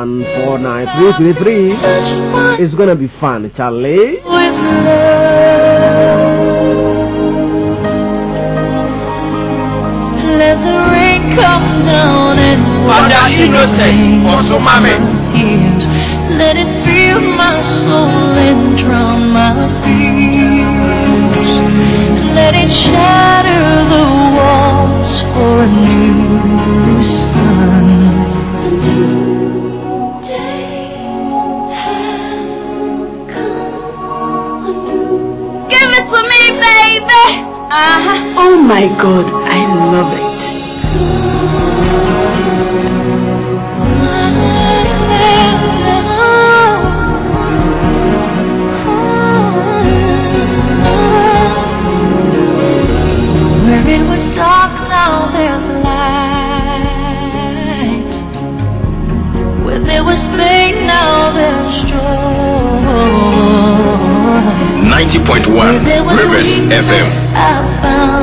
And four nine three three three. It's gonna be fun, Charlie. with love. Let the rain come down and Father Innocent, Osumame. tears. Let it fill my soul and drown my fears. Uh-huh. Oh my god, I love it. There was Rivers weakness, FM.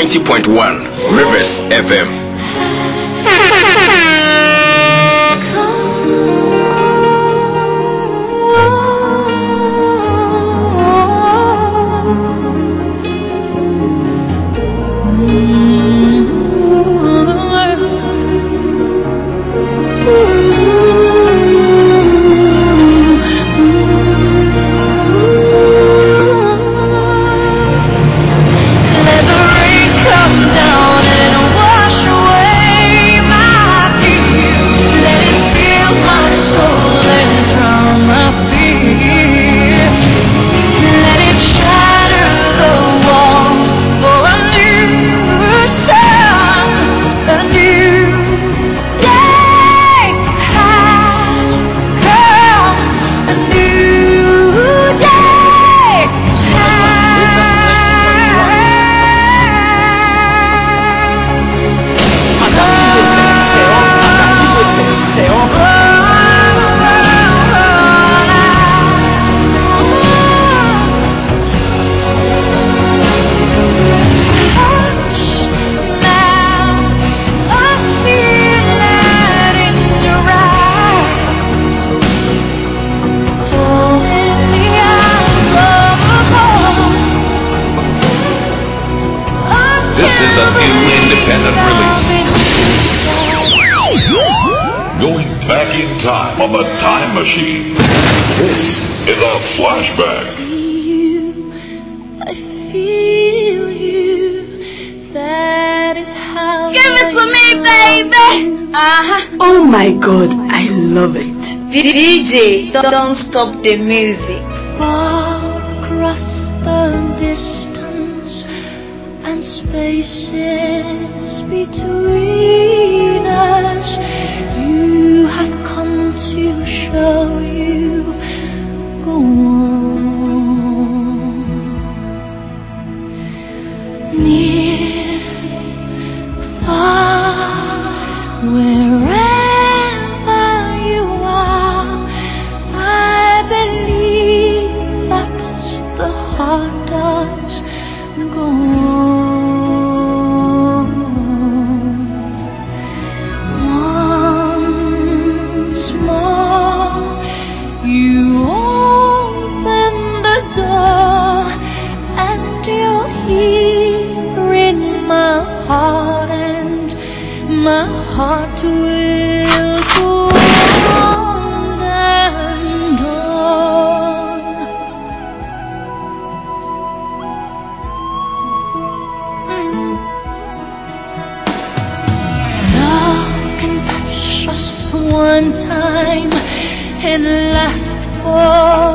90.1 Rivers FM. This is a new independent release. Going back in time on the time machine. This is a flashback. I feel you. That is how. Give it to me, baby. Uh huh. Oh my god, I love it. DJ, don't stop the music. Far across the distance and spaces between us, you had come to show one time and last for